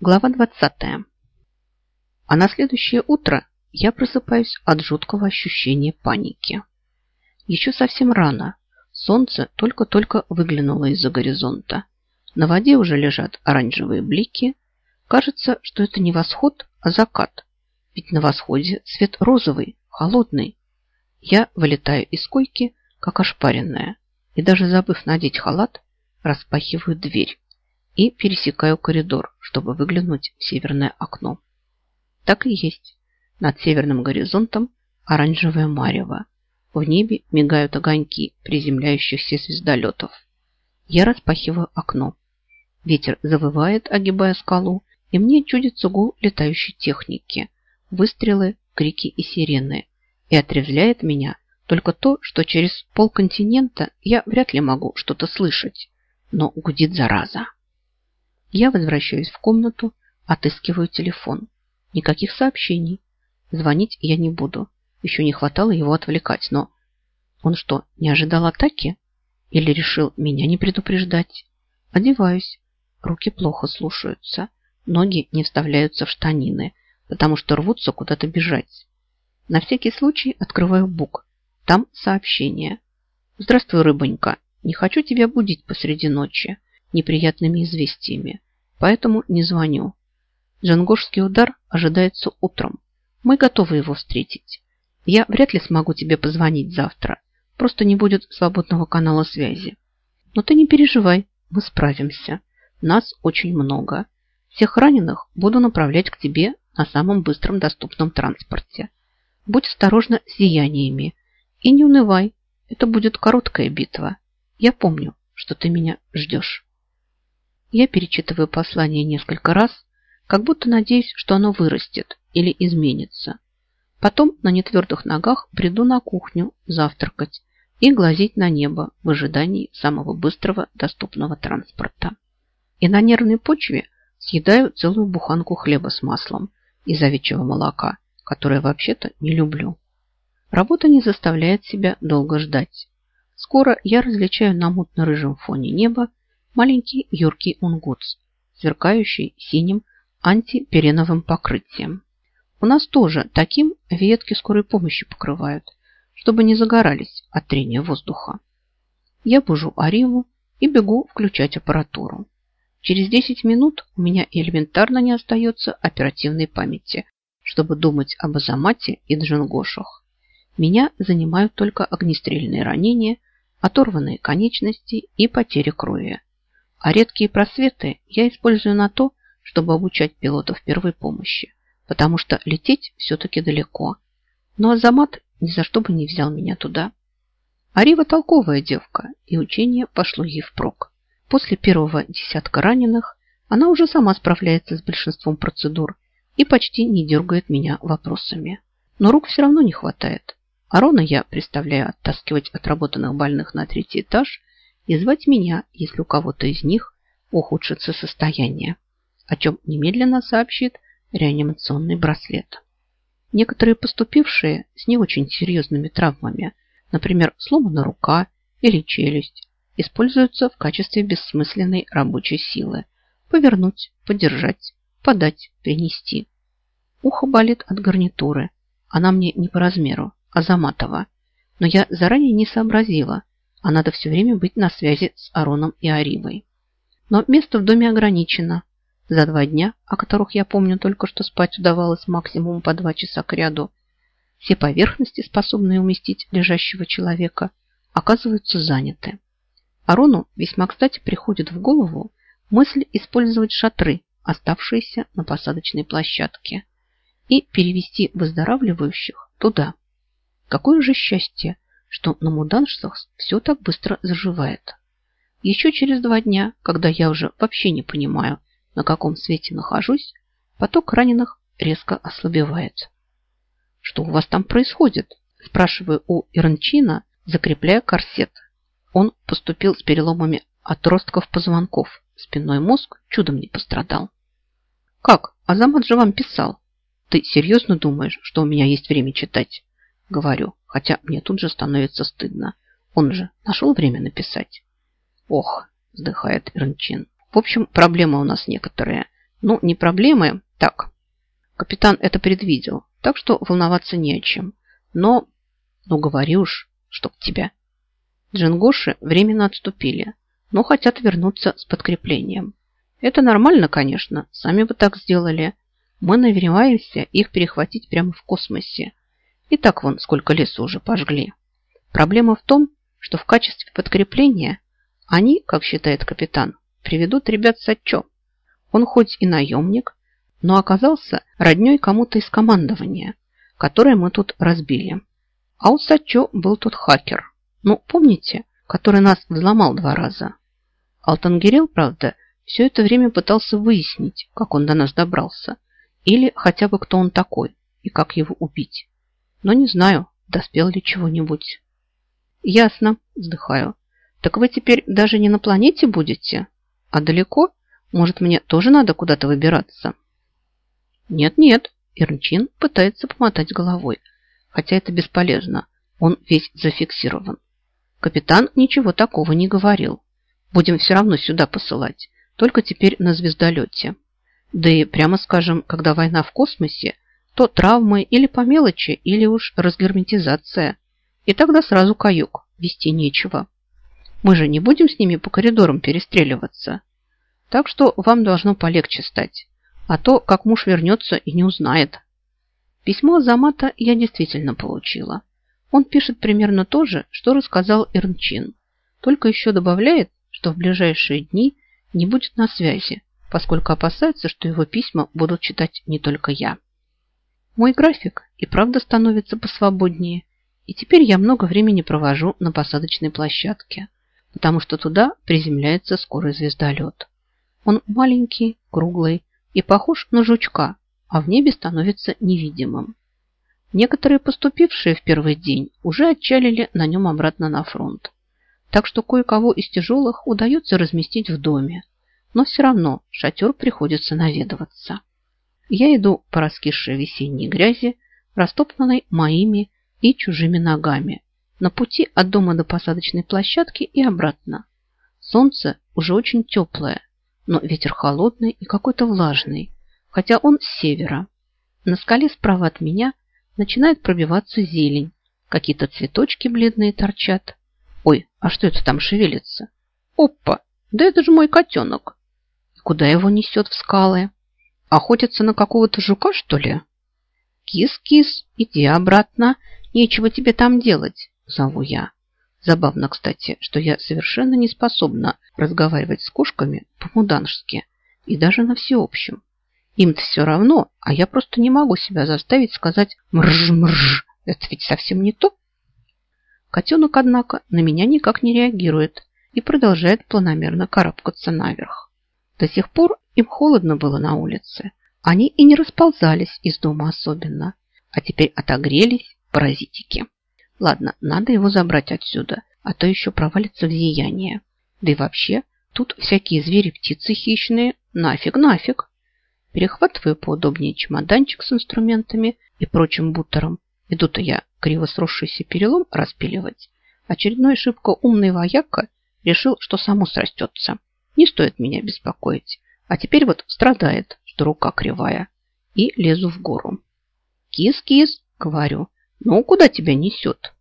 Глава 20. А на следующее утро я просыпаюсь от жуткого ощущения паники. Еще совсем рано. Солнце только-только выглянуло из-за горизонта. На воде уже лежат оранжевые блики. Кажется, что это не восход, а закат. Ведь на восходе цвет розовый, холодный. Я вылетаю из койки, как ошпаренная, и даже забыв надеть халат, распахиваю дверь и пересекаю коридор, чтобы выглянуть в северное окно. Так и есть. Над северным горизонтом оранжевое марево. В небе мигают огоньки приземляющихся звездолетов. Я распахиваю окно. Ветер завывает, огибая скалу, и мне чудится гул летающей техники, выстрелы, крики и сирены. И отрезвляет меня только то, что через полконтинента я вряд ли могу что-то слышать. Но гудит зараза. Я возвращаюсь в комнату, отыскиваю телефон. Никаких сообщений. Звонить я не буду. Еще не хватало его отвлекать, но... Он что, не ожидал атаки? Или решил меня не предупреждать? Одеваюсь. Руки плохо слушаются. Ноги не вставляются в штанины, потому что рвутся куда-то бежать. На всякий случай открываю бук. Там сообщение. «Здравствуй, рыбонька. Не хочу тебя будить посреди ночи неприятными известиями, поэтому не звоню. Джангошский удар ожидается утром. Мы готовы его встретить. Я вряд ли смогу тебе позвонить завтра. Просто не будет свободного канала связи. Но ты не переживай, мы справимся. Нас очень много. Всех раненых буду направлять к тебе на самом быстром доступном транспорте. Будь осторожна с деяниями и не унывай. Это будет короткая битва. Я помню, что ты меня ждешь. Я перечитываю послание несколько раз, как будто надеюсь, что оно вырастет или изменится. Потом на нетвердых ногах приду на кухню завтракать и глазеть на небо в ожидании самого быстрого доступного транспорта. И на нервной почве съедаю целую буханку хлеба с маслом из овечьего молока, которое вообще-то не люблю. Работа не заставляет себя долго ждать. Скоро я различаю на мутно-рыжем фоне неба маленький юркий унгутс, сверкающий синим антипереновым покрытием. У нас тоже таким ветки скорой помощи покрывают, чтобы не загорались от трения воздуха. Я бужу Ариву и бегу включать аппаратуру. Через 10 минут у меня элементарно не остается оперативной памяти, чтобы думать об Азамате и Джингошах. Меня занимают только огнестрельные ранения, оторванные конечности и потери крови. А редкие просветы я использую на то, чтобы обучать пилотов первой помощи, потому что лететь все-таки далеко. Но Азамат ни за что бы не взял меня туда. Арива толковая девка, и учение пошло ей впрок. После первого десятка раненых она уже сама справляется с большинством процедур и почти не дергает меня вопросами. Но рук все равно не хватает. Арона я представляю оттаскивать отработанных больных на третий этаж и звать меня, если у кого-то из них ухудшится состояние, о чем немедленно сообщит реанимационный браслет. Некоторые поступившие с не очень серьезными травмами, например, сломана рука или челюсть, используются в качестве бессмысленной рабочей силы. Повернуть, подержать, подать, принести. Ухо болит от гарнитуры. Она мне не по размеру, а заматова. Но я заранее не сообразила, а надо все время быть на связи с Ароном и Аривой. Но место в доме ограничено. За два дня, о которых я помню только, что спать удавалось максимум по два часа к ряду, все поверхности, способные уместить лежащего человека, оказываются заняты. Арону весьма кстати приходит в голову мысль использовать шатры, оставшиеся на посадочной площадке, и перевести выздоравливающих туда. Какое же счастье, что на муданшцах все так быстро заживает. Еще через два дня, когда я уже вообще не понимаю, на каком свете нахожусь, поток раненых резко ослабевает. «Что у вас там происходит?» Спрашиваю у Иранчина, закрепляя корсет. Он поступил с переломами отростков позвонков. Спинной мозг чудом не пострадал. «Как? Азамат же вам писал. Ты серьезно думаешь, что у меня есть время читать?» Говорю, хотя мне тут же становится стыдно. Он же нашел время написать. Ох, вздыхает Ирнчин. В общем, проблемы у нас некоторые. Ну, не проблемы, так. Капитан это предвидел, так что волноваться не о чем. Но, ну говори уж, чтоб тебя. Джингоши временно отступили, но хотят вернуться с подкреплением. Это нормально, конечно, сами бы так сделали. Мы намереваемся их перехватить прямо в космосе. И так вон сколько лесу уже пожгли. Проблема в том, что в качестве подкрепления они, как считает капитан, приведут ребят Сачо. Он хоть и наемник, но оказался родней кому-то из командования, которое мы тут разбили. А у Сачо был тот хакер. Ну, помните, который нас взломал два раза? Алтангирел, правда, все это время пытался выяснить, как он до нас добрался, или хотя бы кто он такой и как его убить. Но не знаю, доспел ли чего-нибудь. Ясно, вздыхаю. Так вы теперь даже не на планете будете? А далеко? Может, мне тоже надо куда-то выбираться? Нет-нет, Ирнчин пытается помотать головой, хотя это бесполезно. Он весь зафиксирован. Капитан ничего такого не говорил. Будем все равно сюда посылать, только теперь на звездолете. Да и, прямо скажем, когда война в космосе, то травмы или по мелочи, или уж разгерметизация. И тогда сразу каюк, вести нечего. Мы же не будем с ними по коридорам перестреливаться. Так что вам должно полегче стать. А то, как муж вернется и не узнает. Письмо Азамата я действительно получила. Он пишет примерно то же, что рассказал Ирнчин. Только еще добавляет, что в ближайшие дни не будет на связи, поскольку опасается, что его письма будут читать не только я. Мой график и правда становится посвободнее, и теперь я много времени провожу на посадочной площадке потому что туда приземляется скорый звездолет. Он маленький, круглый и похож на жучка, а в небе становится невидимым. Некоторые поступившие в первый день уже отчалили на нем обратно на фронт. Так что кое-кого из тяжелых удается разместить в доме. Но все равно шатер приходится наведываться. Я иду по раскисшей весенней грязи, растоптанной моими и чужими ногами, на пути от дома до посадочной площадки и обратно. Солнце уже очень теплое, но ветер холодный и какой-то влажный, хотя он с севера. На скале справа от меня начинает пробиваться зелень. Какие-то цветочки бледные торчат. Ой, а что это там шевелится? Опа, да это же мой котенок. И куда его несет в скалы? Охотится на какого-то жука, что ли? Кис-кис, иди обратно, нечего тебе там делать зову я. Забавно, кстати, что я совершенно не способна разговаривать с кошками по-муданжски и даже на всеобщем. Им-то все равно, а я просто не могу себя заставить сказать «мрж-мрж». Это ведь совсем не то. Котенок, однако, на меня никак не реагирует и продолжает планомерно карабкаться наверх. До сих пор им холодно было на улице. Они и не расползались из дома особенно, а теперь отогрелись паразитики. Ладно, надо его забрать отсюда, а то еще провалится в зияние. Да и вообще, тут всякие звери-птицы хищные. Нафиг, нафиг. Перехватываю поудобнее чемоданчик с инструментами и прочим бутером. Иду-то я криво сросшийся перелом распиливать. Очередной шибко умный вояка решил, что само срастется. Не стоит меня беспокоить. А теперь вот страдает, что рука кривая. И лезу в гору. «Кис-кис!» — говорю. «Ну, куда тебя несет?»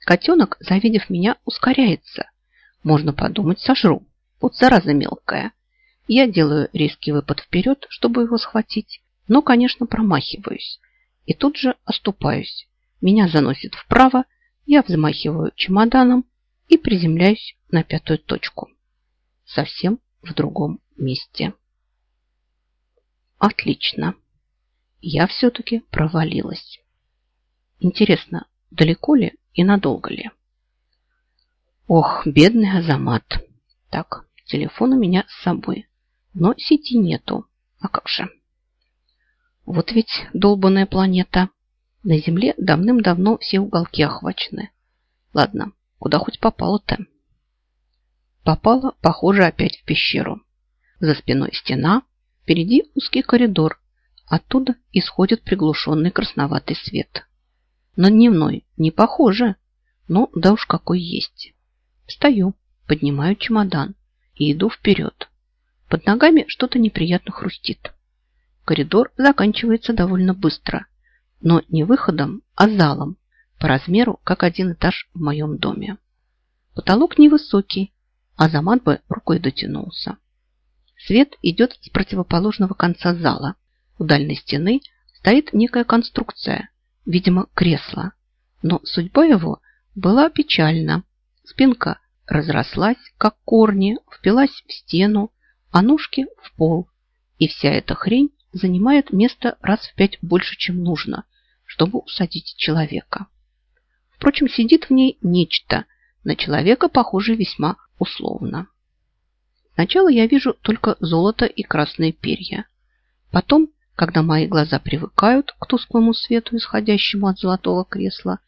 Котенок, завидев меня, ускоряется. Можно подумать, сожру. Вот зараза мелкая. Я делаю резкий выпад вперед, чтобы его схватить, но, конечно, промахиваюсь. И тут же оступаюсь. Меня заносит вправо, я взмахиваю чемоданом и приземляюсь на пятую точку. Совсем в другом месте. Отлично. Я все-таки провалилась. Интересно, далеко ли и надолго ли? Ох, бедный Азамат. Так, телефон у меня с собой, но сети нету. А как же? Вот ведь долбанная планета. На Земле давным-давно все уголки охвачены. Ладно, куда хоть попало-то? Попала, похоже, опять в пещеру. За спиной стена, впереди узкий коридор. Оттуда исходит приглушенный красноватый свет. На дневной не похоже. Ну, да уж какой есть. Встаю, поднимаю чемодан и иду вперед. Под ногами что-то неприятно хрустит. Коридор заканчивается довольно быстро, но не выходом, а залом, по размеру, как один этаж в моем доме. Потолок невысокий, а Замат бы рукой дотянулся. Свет идет с противоположного конца зала. У дальней стены стоит некая конструкция, видимо, кресло. Но судьба его была печальна. Спинка разрослась, как корни, впилась в стену, а ножки в пол. И вся эта хрень занимает место раз в пять больше, чем нужно, чтобы усадить человека. Впрочем, сидит в ней нечто, на человека похоже весьма условно. Сначала я вижу только золото и красные перья. Потом, когда мои глаза привыкают к тусклому свету, исходящему от золотого кресла,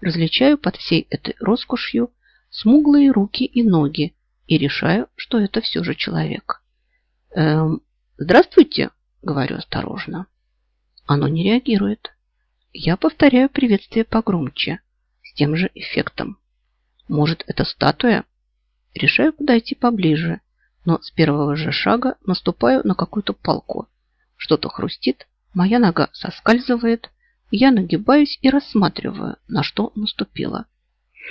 различаю под всей этой роскошью смуглые руки и ноги и решаю, что это все же человек. «Эм, здравствуйте», Говорю осторожно. Оно не реагирует. Я повторяю приветствие погромче, с тем же эффектом. Может, это статуя? Решаю подойти поближе, но с первого же шага наступаю на какую-то палку. Что-то хрустит, моя нога соскальзывает, я нагибаюсь и рассматриваю, на что наступила.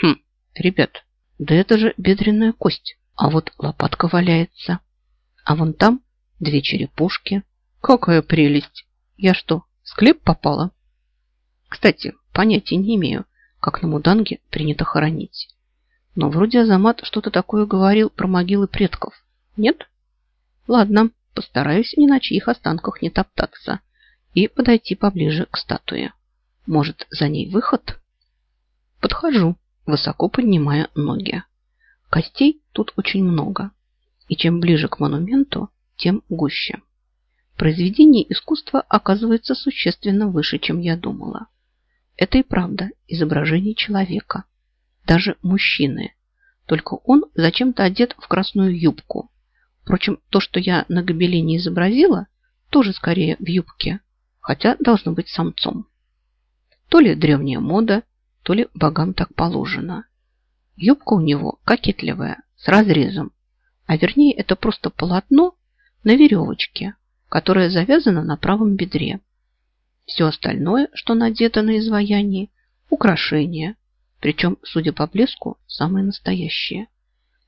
Хм, ребят, да это же бедренная кость, а вот лопатка валяется. А вон там две черепушки, Какая прелесть! Я что, в склеп попала? Кстати, понятия не имею, как на Муданге принято хоронить. Но вроде Азамат что-то такое говорил про могилы предков. Нет? Ладно, постараюсь ни на чьих останках не топтаться и подойти поближе к статуе. Может, за ней выход? Подхожу, высоко поднимая ноги. Костей тут очень много. И чем ближе к монументу, тем гуще. Произведение искусства оказывается существенно выше, чем я думала. Это и правда изображение человека, даже мужчины. Только он зачем-то одет в красную юбку. Впрочем, то, что я на гобелене изобразила, тоже скорее в юбке, хотя должно быть самцом. То ли древняя мода, то ли богам так положено. Юбка у него кокетливая, с разрезом, а вернее это просто полотно на веревочке, которая завязана на правом бедре. Все остальное, что надето на изваянии, украшения, причем, судя по блеску, самые настоящие.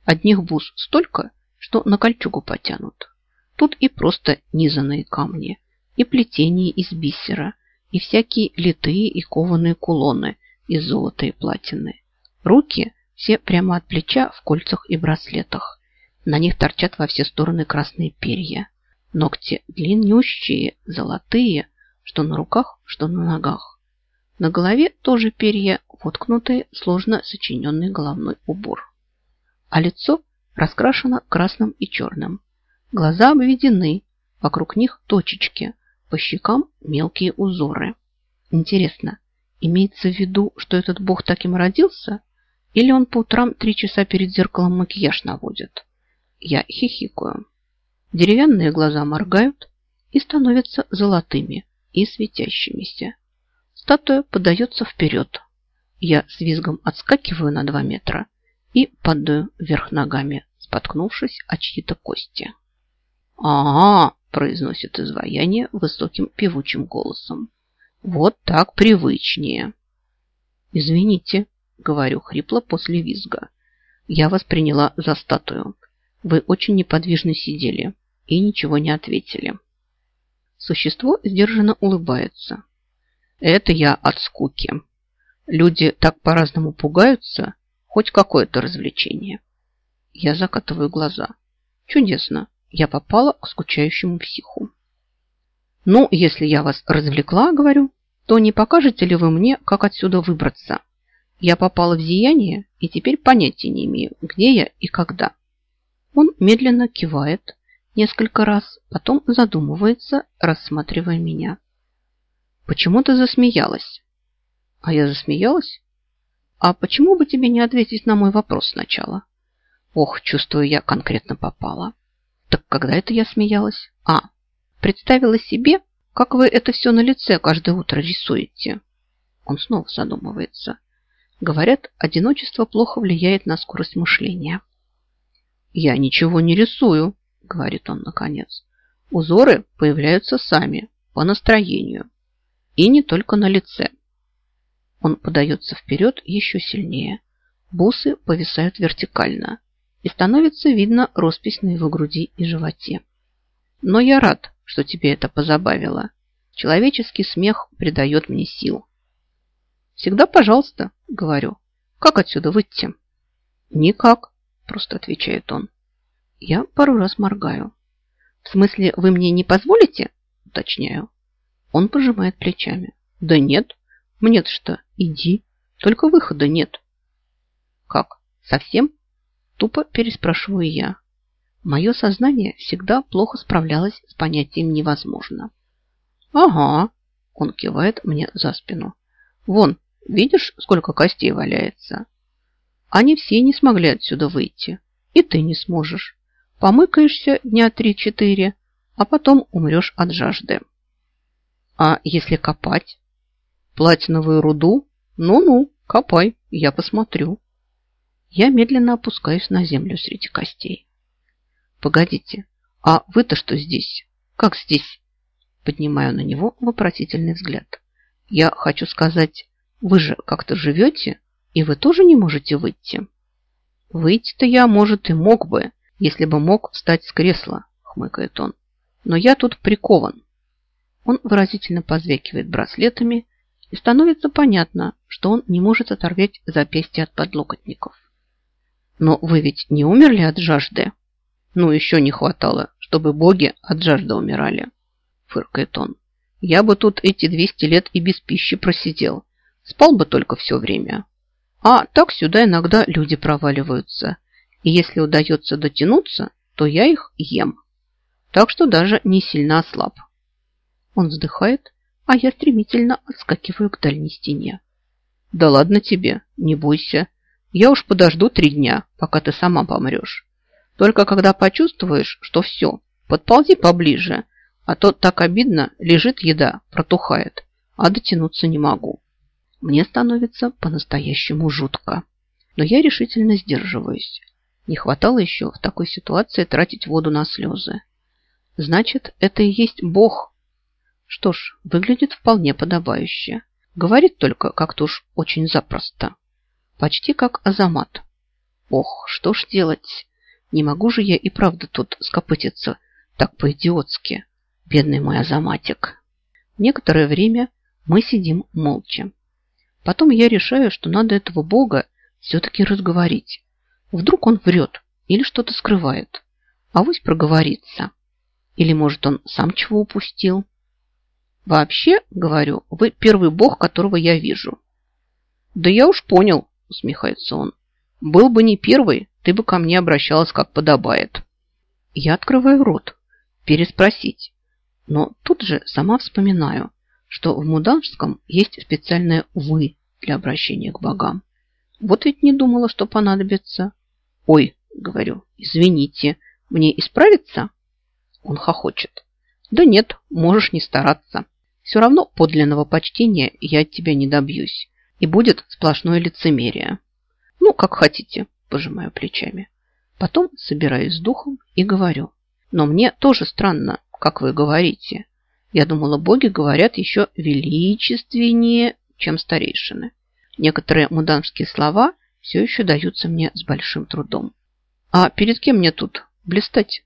Одних бус столько, что на кольчугу потянут. Тут и просто низанные камни, и плетение из бисера, и всякие литые и кованые кулоны из золота и платины. Руки все прямо от плеча в кольцах и браслетах. На них торчат во все стороны красные перья. Ногти длиннющие, золотые, что на руках, что на ногах. На голове тоже перья, воткнутые, сложно сочиненный головной убор. А лицо раскрашено красным и черным. Глаза обведены, вокруг них точечки, по щекам мелкие узоры. Интересно, имеется в виду, что этот бог таким родился? Или он по утрам три часа перед зеркалом макияж наводит? Я хихикаю. Деревянные глаза моргают и становятся золотыми и светящимися. Статуя подается вперед. Я с визгом отскакиваю на два метра и падаю вверх ногами, споткнувшись о чьи-то кости. а, произносит изваяние высоким певучим голосом. «Вот так привычнее!» «Извините», — говорю хрипло после визга. «Я вас приняла за статую. Вы очень неподвижно сидели и ничего не ответили. Существо сдержанно улыбается. Это я от скуки. Люди так по-разному пугаются, хоть какое-то развлечение. Я закатываю глаза. Чудесно, я попала к скучающему психу. Ну, если я вас развлекла, говорю, то не покажете ли вы мне, как отсюда выбраться? Я попала в зияние и теперь понятия не имею, где я и когда. Он медленно кивает, несколько раз, потом задумывается, рассматривая меня. «Почему ты засмеялась?» «А я засмеялась?» «А почему бы тебе не ответить на мой вопрос сначала?» «Ох, чувствую, я конкретно попала». «Так когда это я смеялась?» «А, представила себе, как вы это все на лице каждое утро рисуете». Он снова задумывается. Говорят, одиночество плохо влияет на скорость мышления. «Я ничего не рисую», говорит он наконец. Узоры появляются сами, по настроению. И не только на лице. Он подается вперед еще сильнее. Бусы повисают вертикально. И становится видно роспись на его груди и животе. Но я рад, что тебе это позабавило. Человеческий смех придает мне сил. Всегда пожалуйста, говорю. Как отсюда выйти? Никак, просто отвечает он. Я пару раз моргаю. В смысле, вы мне не позволите? Уточняю. Он пожимает плечами. Да нет, мне-то что, иди. Только выхода нет. Как, совсем? Тупо переспрашиваю я. Мое сознание всегда плохо справлялось с понятием «невозможно». «Ага», – он кивает мне за спину. «Вон, видишь, сколько костей валяется? Они все не смогли отсюда выйти. И ты не сможешь. Помыкаешься дня три-четыре, а потом умрешь от жажды. А если копать? Платиновую руду? Ну-ну, копай, я посмотрю. Я медленно опускаюсь на землю среди костей. Погодите, а вы-то что здесь? Как здесь? Поднимаю на него вопросительный взгляд. Я хочу сказать, вы же как-то живете, и вы тоже не можете выйти? Выйти-то я, может, и мог бы, если бы мог встать с кресла, хмыкает он. Но я тут прикован. Он выразительно позвякивает браслетами, и становится понятно, что он не может оторвать запястье от подлокотников. Но вы ведь не умерли от жажды? Ну, еще не хватало, чтобы боги от жажды умирали фыркает он. Я бы тут эти 200 лет и без пищи просидел. Спал бы только все время. А так сюда иногда люди проваливаются. И если удается дотянуться, то я их ем. Так что даже не сильно ослаб. Он вздыхает, а я стремительно отскакиваю к дальней стене. Да ладно тебе, не бойся. Я уж подожду три дня, пока ты сама помрешь. Только когда почувствуешь, что все, подползи поближе а то так обидно, лежит еда, протухает, а дотянуться не могу. Мне становится по-настоящему жутко. Но я решительно сдерживаюсь. Не хватало еще в такой ситуации тратить воду на слезы. Значит, это и есть Бог. Что ж, выглядит вполне подобающе. Говорит только как-то уж очень запросто. Почти как Азамат. Ох, что ж делать? Не могу же я и правда тут скопытиться так по-идиотски. Бедный мой Азаматик. Некоторое время мы сидим молча. Потом я решаю, что надо этого бога все-таки разговорить. Вдруг он врет или что-то скрывает. А вось проговорится. Или, может, он сам чего упустил. Вообще, говорю, вы первый бог, которого я вижу. Да я уж понял, усмехается он. Был бы не первый, ты бы ко мне обращалась как подобает. Я открываю рот. Переспросить. Но тут же сама вспоминаю, что в муданском есть специальное «вы» для обращения к богам. Вот ведь не думала, что понадобится. «Ой», — говорю, — «извините, мне исправиться?» Он хохочет. «Да нет, можешь не стараться. Все равно подлинного почтения я от тебя не добьюсь. И будет сплошное лицемерие». «Ну, как хотите», – пожимаю плечами. Потом собираюсь с духом и говорю. «Но мне тоже странно, как вы говорите. Я думала, боги говорят еще величественнее, чем старейшины. Некоторые муданские слова все еще даются мне с большим трудом. А перед кем мне тут блистать?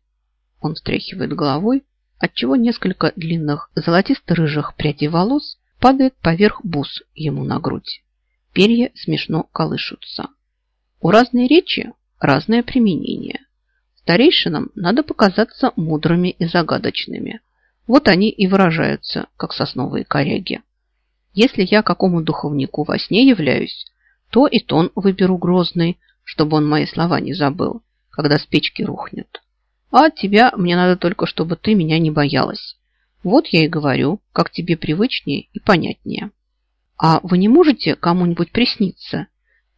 Он встряхивает головой, отчего несколько длинных золотисто-рыжих прядей волос падает поверх бус ему на грудь. Перья смешно колышутся. У разной речи разное применение. Старейшинам надо показаться мудрыми и загадочными. Вот они и выражаются, как сосновые коряги. Если я какому духовнику во сне являюсь, то и тон выберу грозный, чтобы он мои слова не забыл, когда с печки рухнет. А от тебя мне надо только, чтобы ты меня не боялась. Вот я и говорю, как тебе привычнее и понятнее. А вы не можете кому-нибудь присниться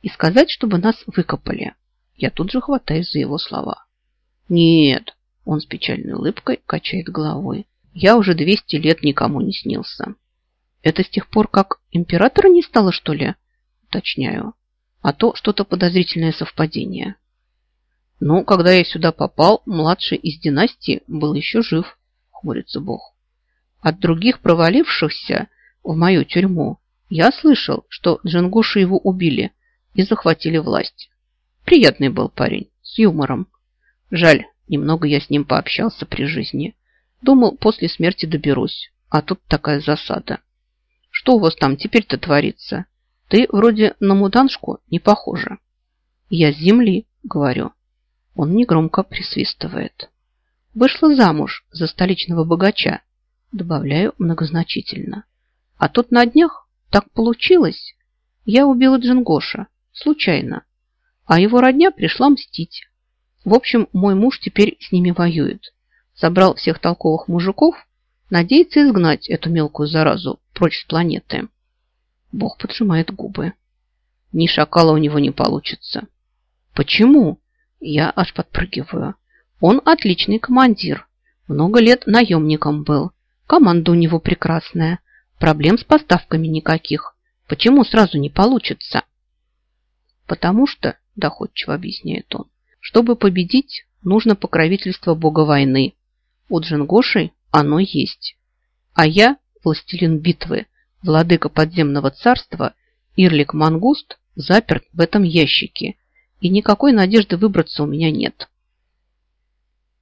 и сказать, чтобы нас выкопали? Я тут же хватаюсь за его слова. Нет, он с печальной улыбкой качает головой. Я уже 200 лет никому не снился. Это с тех пор, как императора не стало, что ли? Уточняю. А то что-то подозрительное совпадение. Ну, когда я сюда попал, младший из династии был еще жив, хмурится Бог. От других провалившихся в мою тюрьму я слышал, что Джингуши его убили и захватили власть. Приятный был парень, с юмором. Жаль, немного я с ним пообщался при жизни. Думал, после смерти доберусь, а тут такая засада. Что у вас там теперь-то творится? Ты вроде на муданшку не похожа. Я с земли, говорю. Он негромко присвистывает. Вышла замуж за столичного богача, добавляю многозначительно. А тут на днях так получилось. Я убила Джингоша. Случайно. А его родня пришла мстить. В общем, мой муж теперь с ними воюет. Собрал всех толковых мужиков, надеется изгнать эту мелкую заразу прочь с планеты. Бог поджимает губы. Ни шакала у него не получится. Почему? Я аж подпрыгиваю. Он отличный командир. Много лет наемником был. Команда у него прекрасная. Проблем с поставками никаких. Почему сразу не получится? Потому что, доходчиво объясняет он, чтобы победить, нужно покровительство бога войны. У Джингоши оно есть. А я, властелин битвы, владыка подземного царства, Ирлик Мангуст, заперт в этом ящике, и никакой надежды выбраться у меня нет.